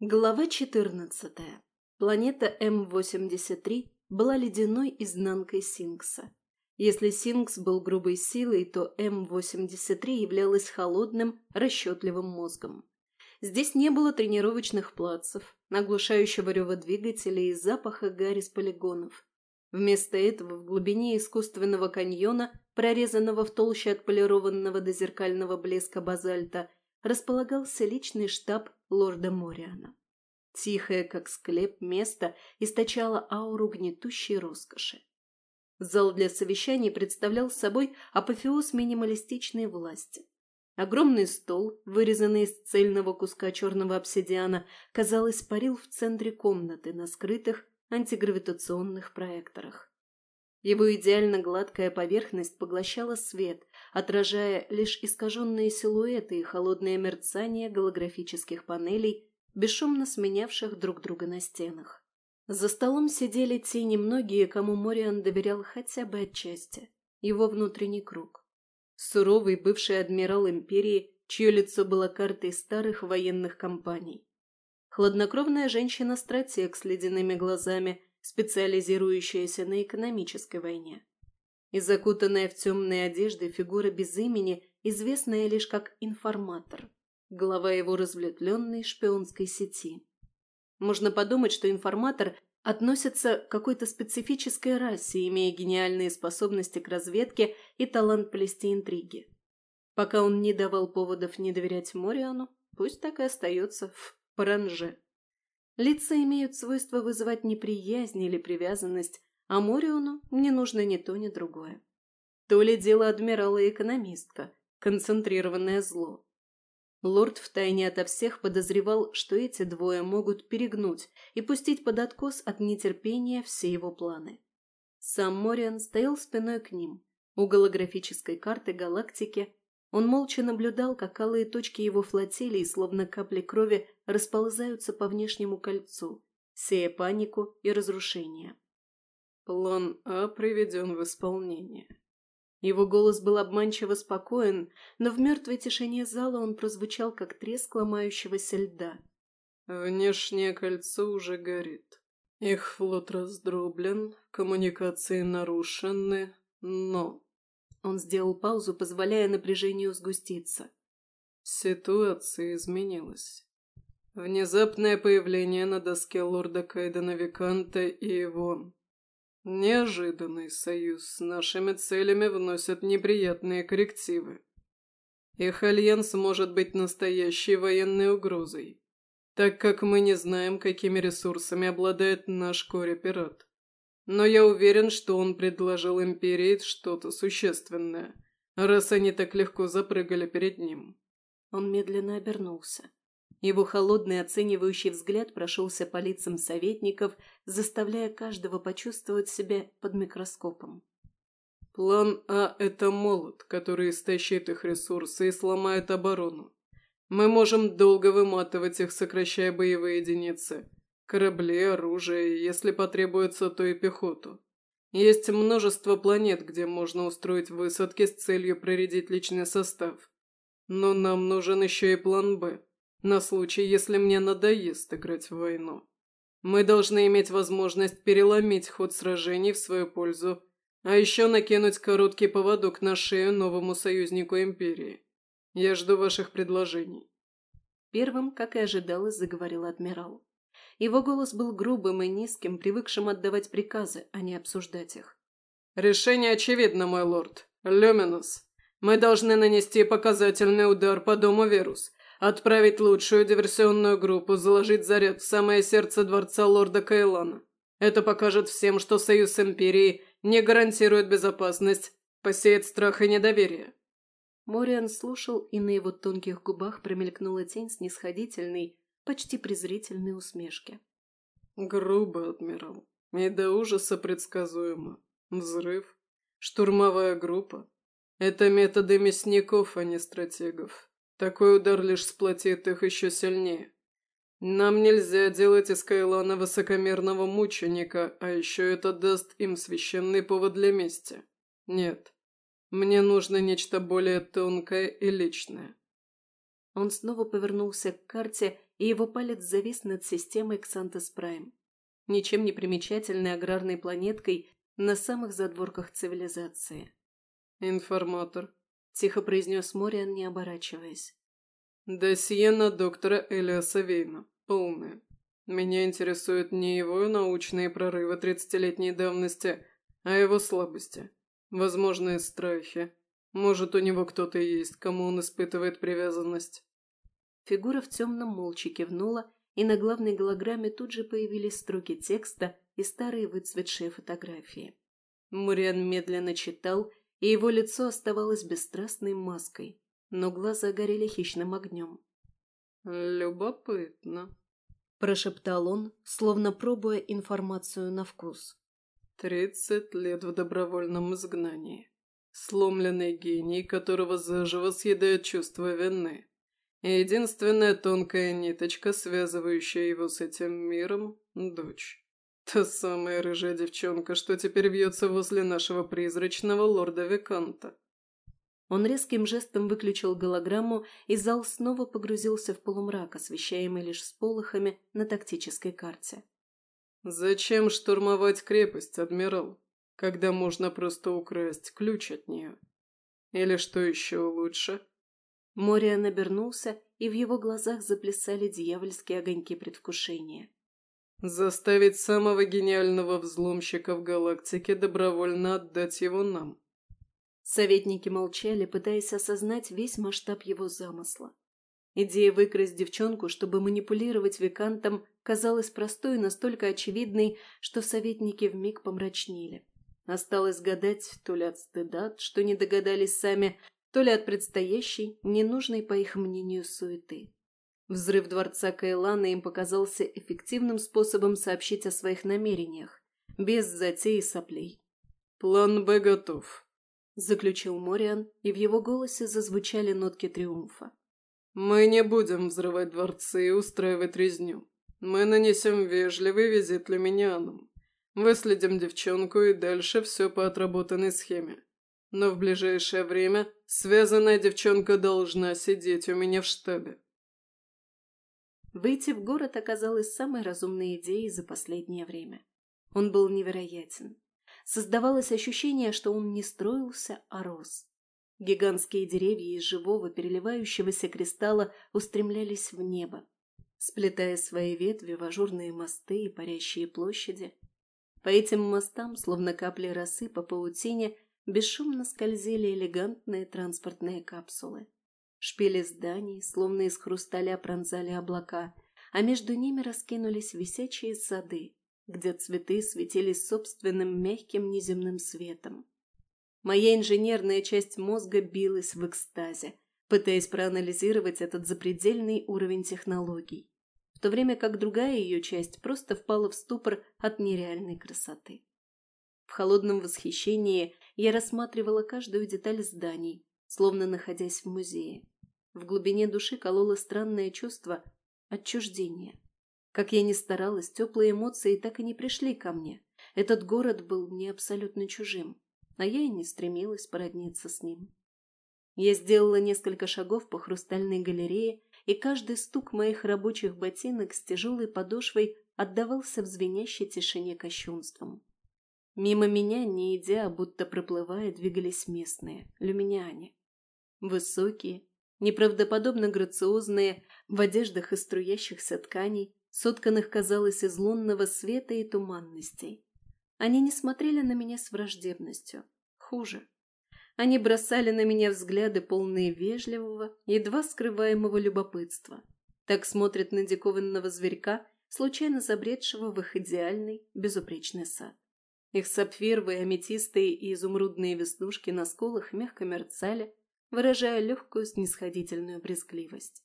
Глава 14. Планета М-83 была ледяной изнанкой Синкса. Если Синкс был грубой силой, то М-83 являлась холодным, расчетливым мозгом. Здесь не было тренировочных плацев, наглушающего рева двигателей и запаха гари с полигонов. Вместо этого в глубине искусственного каньона, прорезанного в толще отполированного до зеркального блеска базальта, располагался личный штаб лорда Мориана. Тихое, как склеп, место источало ауру гнетущей роскоши. Зал для совещаний представлял собой апофеоз минималистичной власти. Огромный стол, вырезанный из цельного куска черного обсидиана, казалось, парил в центре комнаты на скрытых антигравитационных проекторах. Его идеально гладкая поверхность поглощала свет, отражая лишь искаженные силуэты и холодное мерцание голографических панелей, бесшумно сменявших друг друга на стенах. За столом сидели те немногие, кому Мориан доверял хотя бы отчасти. Его внутренний круг. Суровый бывший адмирал империи, чье лицо было картой старых военных компаний. Хладнокровная женщина-стратег с ледяными глазами, специализирующаяся на экономической войне и закутанная в темные одежды фигура без имени, известная лишь как информатор, глава его разветвленной шпионской сети. Можно подумать, что информатор относится к какой-то специфической расе, имея гениальные способности к разведке и талант плести интриги. Пока он не давал поводов не доверять Мориану, пусть так и остается в паранже. Лица имеют свойство вызывать неприязнь или привязанность, а Мориону не нужно ни то, ни другое. То ли дело адмирала и экономистка, концентрированное зло. Лорд втайне ото всех подозревал, что эти двое могут перегнуть и пустить под откос от нетерпения все его планы. Сам Мориан стоял спиной к ним. У голографической карты галактики он молча наблюдал, как алые точки его флотилии, словно капли крови, расползаются по внешнему кольцу, сея панику и разрушение. План А приведен в исполнение. Его голос был обманчиво спокоен, но в мертвой тишине зала он прозвучал, как треск ломающегося льда. Внешнее кольцо уже горит. Их флот раздроблен, коммуникации нарушены, но... Он сделал паузу, позволяя напряжению сгуститься. Ситуация изменилась. Внезапное появление на доске лорда Кайдена Виканта и его Неожиданный союз с нашими целями вносит неприятные коррективы. Их альянс может быть настоящей военной угрозой, так как мы не знаем, какими ресурсами обладает наш коре-пират. Но я уверен, что он предложил Империи что-то существенное, раз они так легко запрыгали перед ним. Он медленно обернулся. Его холодный оценивающий взгляд прошелся по лицам советников, заставляя каждого почувствовать себя под микроскопом. «План А – это молот, который истощит их ресурсы и сломает оборону. Мы можем долго выматывать их, сокращая боевые единицы. Корабли, оружие, если потребуется, то и пехоту. Есть множество планет, где можно устроить высадки с целью проредить личный состав. Но нам нужен еще и план «Б» на случай, если мне надоест играть в войну. Мы должны иметь возможность переломить ход сражений в свою пользу, а еще накинуть короткий поводок на шею новому союзнику Империи. Я жду ваших предложений». Первым, как и ожидалось, заговорил адмирал. Его голос был грубым и низким, привыкшим отдавать приказы, а не обсуждать их. «Решение очевидно, мой лорд. Люминус. Мы должны нанести показательный удар по дому Верус, Отправить лучшую диверсионную группу, заложить заряд в самое сердце дворца лорда Кайлана. Это покажет всем, что союз с Империей не гарантирует безопасность, посеет страх и недоверие. Мориан слушал, и на его тонких губах промелькнула тень снисходительной, почти презрительной усмешки. «Грубо, адмирал. И до ужаса предсказуемо. Взрыв. Штурмовая группа. Это методы мясников, а не стратегов. Такой удар лишь сплотит их еще сильнее. Нам нельзя делать из Кайлана высокомерного мученика, а еще это даст им священный повод для мести. Нет, мне нужно нечто более тонкое и личное. Он снова повернулся к карте, и его палец завис над системой Ксантес Прайм. Ничем не примечательной аграрной планеткой на самых задворках цивилизации. «Информатор», — тихо произнес Мориан, не оборачиваясь. «Досье на доктора Элиаса Вейна. Полное. Меня интересуют не его научные прорывы тридцатилетней давности, а его слабости, возможные страхи. Может, у него кто-то есть, кому он испытывает привязанность». Фигура в темном молча кивнула, и на главной голограмме тут же появились строки текста и старые выцветшие фотографии. Муриан медленно читал, и его лицо оставалось бесстрастной маской, но глаза горели хищным огнем. «Любопытно», – прошептал он, словно пробуя информацию на вкус. «Тридцать лет в добровольном изгнании. Сломленный гений, которого заживо съедает чувство вины. Единственная тонкая ниточка, связывающая его с этим миром – дочь. Та самая рыжая девчонка, что теперь вьется возле нашего призрачного лорда Виканта. Он резким жестом выключил голограмму, и зал снова погрузился в полумрак, освещаемый лишь сполохами на тактической карте. «Зачем штурмовать крепость, адмирал, когда можно просто украсть ключ от нее? Или что еще лучше?» Мориан обернулся, и в его глазах заплясали дьявольские огоньки предвкушения. Заставить самого гениального взломщика в галактике добровольно отдать его нам. Советники молчали, пытаясь осознать весь масштаб его замысла. Идея выкрасть девчонку, чтобы манипулировать Викантом, казалась простой и настолько очевидной, что советники вмиг помрачнели. Осталось гадать то ли от стыда, что не догадались сами, то ли от предстоящей, ненужной, по их мнению, суеты. Взрыв дворца Кайлана им показался эффективным способом сообщить о своих намерениях, без затей и соплей. «План Б готов», — заключил Мориан, и в его голосе зазвучали нотки триумфа. «Мы не будем взрывать дворцы и устраивать резню. Мы нанесем вежливый визит Люминианам. Выследим девчонку и дальше все по отработанной схеме. Но в ближайшее время связанная девчонка должна сидеть у меня в штабе. Выйти в город оказалось самой разумной идеей за последнее время. Он был невероятен. Создавалось ощущение, что он не строился, а рос. Гигантские деревья из живого переливающегося кристалла устремлялись в небо, сплетая свои ветви в ажурные мосты и парящие площади. По этим мостам, словно капли росы по паутине, бесшумно скользили элегантные транспортные капсулы. Шпили зданий, словно из хрусталя пронзали облака, а между ними раскинулись висячие сады, где цветы светились собственным мягким неземным светом. Моя инженерная часть мозга билась в экстазе, пытаясь проанализировать этот запредельный уровень технологий, в то время как другая ее часть просто впала в ступор от нереальной красоты. В холодном восхищении я рассматривала каждую деталь зданий, словно находясь в музее. В глубине души кололо странное чувство отчуждения. Как я ни старалась, теплые эмоции так и не пришли ко мне. Этот город был мне абсолютно чужим, а я и не стремилась породниться с ним. Я сделала несколько шагов по хрустальной галерее, и каждый стук моих рабочих ботинок с тяжелой подошвой отдавался в звенящей тишине кощунством. Мимо меня, не идя, будто проплывая, двигались местные, люминяне. Высокие, неправдоподобно грациозные, в одеждах из струящихся тканей, сотканных, казалось, из лунного света и туманностей. Они не смотрели на меня с враждебностью. Хуже. Они бросали на меня взгляды, полные вежливого, едва скрываемого любопытства. Так смотрят на диковинного зверька, случайно забредшего в их идеальный, безупречный сад. Их сапфировые, аметистые и изумрудные веснушки на скулах мягко мерцали, выражая легкую снисходительную брезгливость.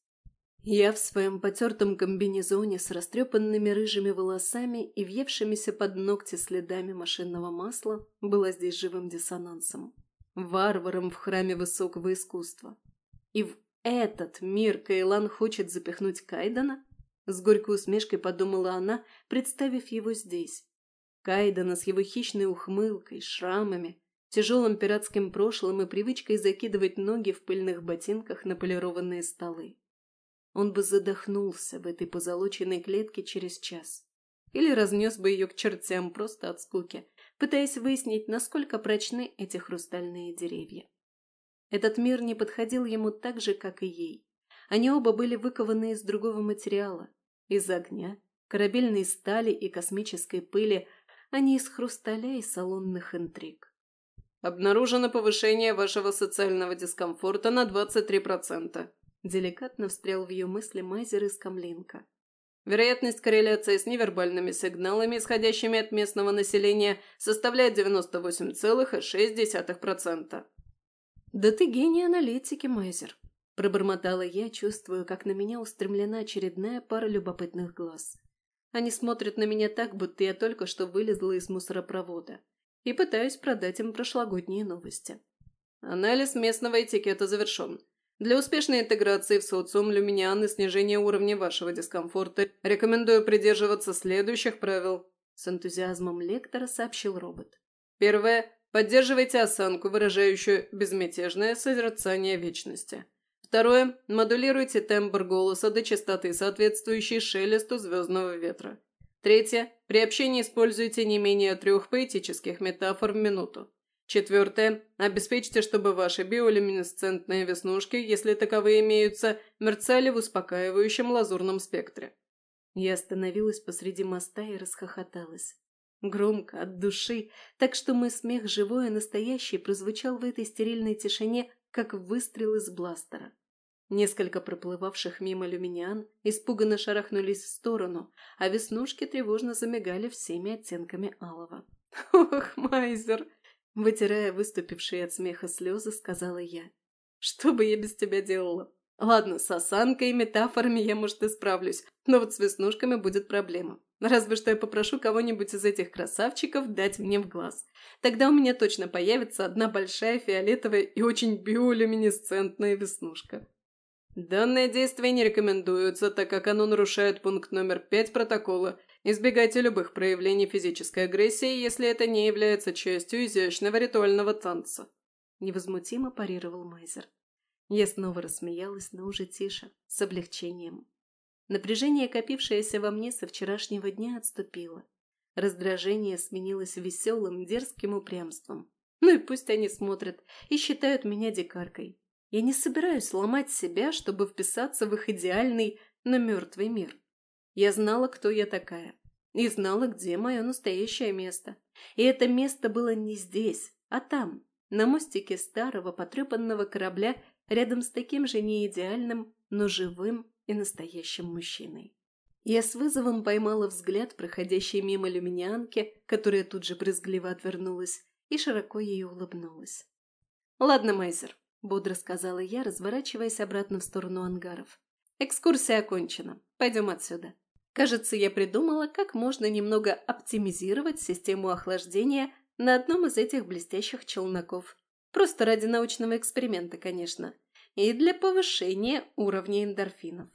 Я в своем потертом комбинезоне с растрепанными рыжими волосами и въевшимися под ногти следами машинного масла была здесь живым диссонансом. Варваром в храме высокого искусства. И в этот мир Кайлан хочет запихнуть Кайдана? С горькой усмешкой подумала она, представив его здесь. Кайдана с его хищной ухмылкой, шрамами, тяжелым пиратским прошлым и привычкой закидывать ноги в пыльных ботинках на полированные столы. он бы задохнулся в этой позолоченной клетке через час. Или разнес бы ее к чертям просто от скуки, пытаясь выяснить, насколько прочны эти хрустальные деревья. Этот мир не подходил ему так же, как и ей. Они оба были выкованы из другого материала, из огня, корабельной стали и космической пыли, а не из хрусталя и салонных интриг. «Обнаружено повышение вашего социального дискомфорта на 23%. Деликатно встрял в ее мысли Майзер из Камлинка. Вероятность корреляции с невербальными сигналами, исходящими от местного населения, составляет 98,6%. «Да ты гений аналитики, Майзер», – пробормотала я, чувствую, как на меня устремлена очередная пара любопытных глаз. Они смотрят на меня так, будто я только что вылезла из мусоропровода и пытаюсь продать им прошлогодние новости. Анализ местного этикета завершен. Для успешной интеграции в социум люминиан и снижения уровня вашего дискомфорта рекомендую придерживаться следующих правил. С энтузиазмом лектора сообщил робот. Первое. Поддерживайте осанку, выражающую безмятежное созерцание вечности. Второе. Модулируйте тембр голоса до частоты, соответствующей шелесту звездного ветра. Третье. При общении используйте не менее трех поэтических метафор в минуту. Четвертое. Обеспечьте, чтобы ваши биолюминесцентные веснушки, если таковые имеются, мерцали в успокаивающем лазурном спектре. Я остановилась посреди моста и расхохоталась. Громко, от души, так что мой смех живой и настоящий прозвучал в этой стерильной тишине, как выстрел из бластера. Несколько проплывавших мимо люминиан испуганно шарахнулись в сторону, а веснушки тревожно замигали всеми оттенками алого. «Ох, Майзер!» Вытирая выступившие от смеха слезы, сказала я. «Что бы я без тебя делала? Ладно, с осанкой и метафорами я, может, и справлюсь, но вот с веснушками будет проблема. Разве что я попрошу кого-нибудь из этих красавчиков дать мне в глаз. Тогда у меня точно появится одна большая фиолетовая и очень биолюминесцентная веснушка». Данное действие не рекомендуется, так как оно нарушает пункт номер 5 протокола – Избегайте любых проявлений физической агрессии, если это не является частью изящного ритуального танца. Невозмутимо парировал Майзер. Я снова рассмеялась, но уже тише, с облегчением. Напряжение, копившееся во мне со вчерашнего дня, отступило. Раздражение сменилось веселым, дерзким упрямством. Ну и пусть они смотрят и считают меня дикаркой. Я не собираюсь ломать себя, чтобы вписаться в их идеальный, но мертвый мир. Я знала, кто я такая. И знала, где мое настоящее место. И это место было не здесь, а там, на мостике старого потрепанного корабля, рядом с таким же неидеальным, но живым и настоящим мужчиной. Я с вызовом поймала взгляд, проходящей мимо люминианки, которая тут же брезгливо отвернулась, и широко ей улыбнулась. «Ладно, Майзер», — бодро сказала я, разворачиваясь обратно в сторону ангаров. «Экскурсия окончена. Пойдем отсюда». Кажется, я придумала, как можно немного оптимизировать систему охлаждения на одном из этих блестящих челноков. Просто ради научного эксперимента, конечно. И для повышения уровня эндорфинов.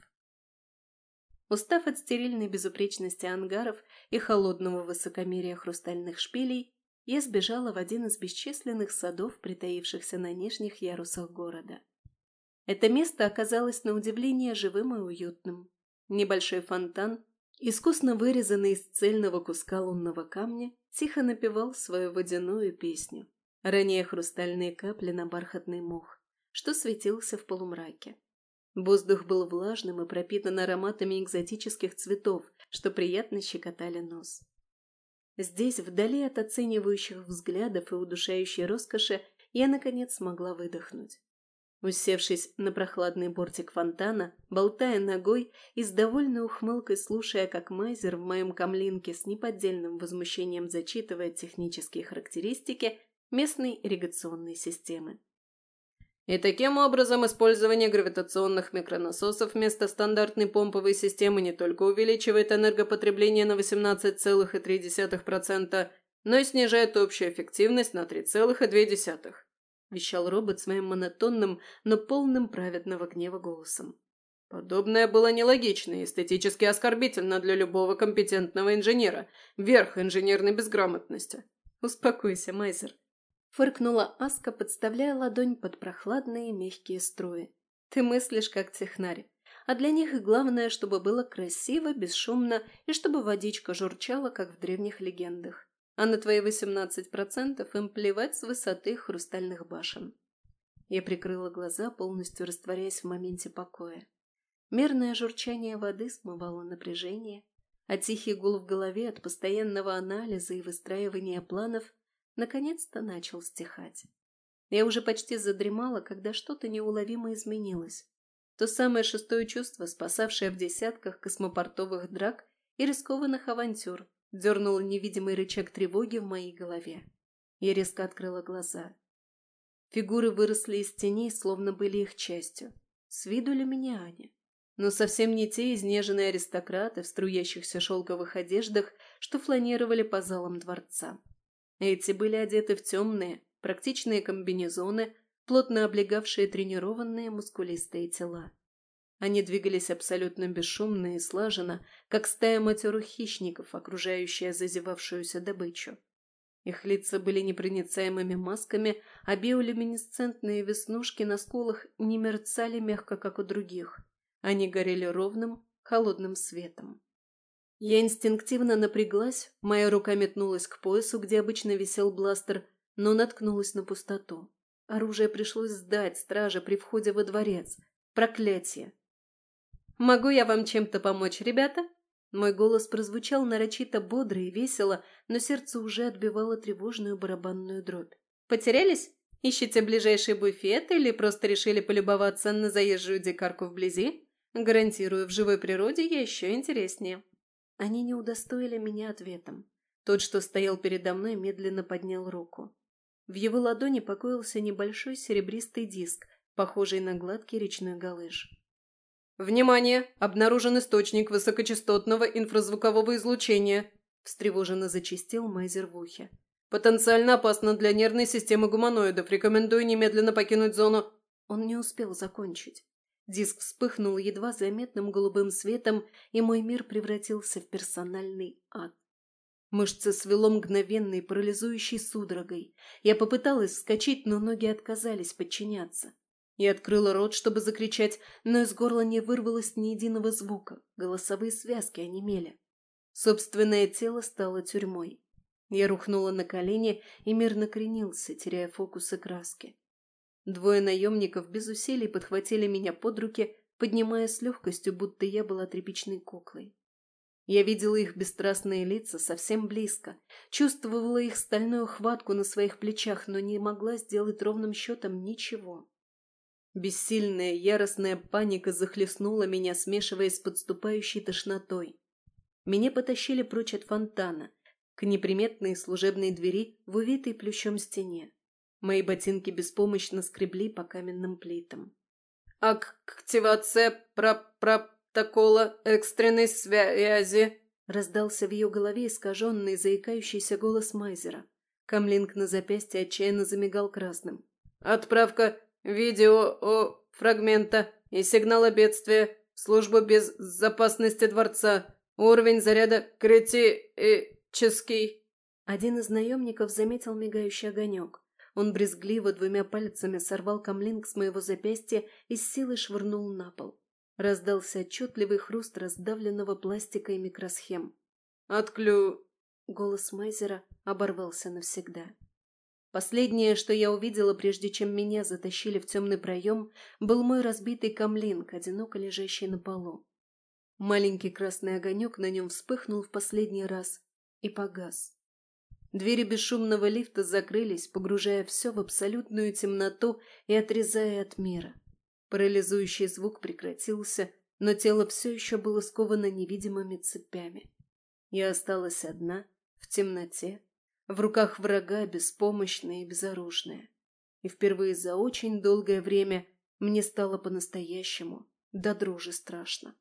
Устав от стерильной безупречности ангаров и холодного высокомерия хрустальных шпилей, я сбежала в один из бесчисленных садов, притаившихся на нижних ярусах города. Это место оказалось на удивление живым и уютным. Небольшой фонтан искусно вырезанный из цельного куска лунного камня, тихо напевал свою водяную песню, роняя хрустальные капли на бархатный мох, что светился в полумраке. Воздух был влажным и пропитан ароматами экзотических цветов, что приятно щекотали нос. Здесь, вдали от оценивающих взглядов и удушающей роскоши, я, наконец, смогла выдохнуть. Усевшись на прохладный бортик фонтана, болтая ногой и с довольной ухмылкой слушая, как Майзер в моем камлинке с неподдельным возмущением зачитывает технические характеристики местной ирригационной системы. И таким образом использование гравитационных микронасосов вместо стандартной помповой системы не только увеличивает энергопотребление на 18,3%, но и снижает общую эффективность на 3,2%. – вещал робот своим монотонным, но полным праведного гнева голосом. Подобное было нелогично и эстетически оскорбительно для любого компетентного инженера, верх инженерной безграмотности. «Успокойся, Майзер», – фыркнула Аска, подставляя ладонь под прохладные мягкие струи. «Ты мыслишь как технарь, а для них главное, чтобы было красиво, бесшумно и чтобы водичка журчала, как в древних легендах. А на твои 18% им плевать с высоты хрустальных башен. Я прикрыла глаза, полностью растворяясь в моменте покоя. Мерное журчание воды смывало напряжение, а тихий гул в голове от постоянного анализа и выстраивания планов наконец-то начал стихать. Я уже почти задремала, когда что-то неуловимо изменилось. То самое шестое чувство, спасавшее в десятках космопортовых драк и рискованных авантюр, дернуло невидимый рычаг тревоги в моей голове. Я резко открыла глаза. Фигуры выросли из теней, словно были их частью. С виду леминяне но совсем не те изнеженные аристократы в струящихся шелковых одеждах, что фланировали по залам дворца. Эти были одеты в темные, практичные комбинезоны, плотно облегавшие тренированные мускулистые тела. Они двигались абсолютно бесшумно и слаженно, как стая матерых хищников, окружающая зазевавшуюся добычу. Их лица были непроницаемыми масками, а биолюминесцентные веснушки на скулах не мерцали мягко, как у других. Они горели ровным, холодным светом. Я инстинктивно напряглась, моя рука метнулась к поясу, где обычно висел бластер, но наткнулась на пустоту. Оружие пришлось сдать страже при входе во дворец. Проклятие! «Могу я вам чем-то помочь, ребята?» Мой голос прозвучал нарочито бодро и весело, но сердце уже отбивало тревожную барабанную дробь. «Потерялись? Ищете ближайший буфет или просто решили полюбоваться на заезжую дикарку вблизи? Гарантирую, в живой природе я еще интереснее. Они не удостоили меня ответом. Тот, что стоял передо мной, медленно поднял руку. В его ладони покоился небольшой серебристый диск, похожий на гладкий речной галыш. «Внимание! Обнаружен источник высокочастотного инфразвукового излучения!» – встревоженно зачистил Майзер в ухе. «Потенциально опасно для нервной системы гуманоидов. Рекомендую немедленно покинуть зону». Он не успел закончить. Диск вспыхнул едва заметным голубым светом, и мой мир превратился в персональный ад. Мышцы свело мгновенной, парализующей судорогой. Я попыталась вскочить, но ноги отказались подчиняться. Я открыла рот, чтобы закричать, но из горла не вырвалось ни единого звука. Голосовые связки онемели. Собственное тело стало тюрьмой. Я рухнула на колени, и мир накренился, теряя фокус и краски. Двое наемников без усилий подхватили меня под руки, поднимая с легкостью, будто я была тряпичной куклой. Я видела их бесстрастные лица совсем близко, чувствовала их стальную хватку на своих плечах, но не могла сделать ровным счетом ничего. Бессильная, яростная паника захлестнула меня, смешиваясь с подступающей тошнотой. Меня потащили прочь от фонтана, к неприметной служебной двери в увитой плющом стене. Мои ботинки беспомощно скребли по каменным плитам. «Активация про протокола экстренной связи!» Раздался в ее голове искаженный, заикающийся голос Майзера. Камлинг на запястье отчаянно замигал красным. «Отправка видео о фрагмента и сигнала бедствия в службу безопасности дворца. Уровень заряда критический». Один из наемников заметил мигающий огонек. Он брезгливо двумя пальцами сорвал камлинг с моего запястья и с силой швырнул на пол. Раздался отчетливый хруст раздавленного пластика и микросхем. «Отклю...» Голос Майзера оборвался навсегда. Последнее, что я увидела, прежде чем меня затащили в темный проем, был мой разбитый камлинг, одиноко лежащий на полу. Маленький красный огонек на нем вспыхнул в последний раз и погас. Двери бесшумного лифта закрылись, погружая все в абсолютную темноту и отрезая от мира. Парализующий звук прекратился, но тело все еще было сковано невидимыми цепями. Я осталась одна, в темноте, в руках врага, беспомощная и безоружная. И впервые за очень долгое время мне стало по-настоящему, до дрожи страшно.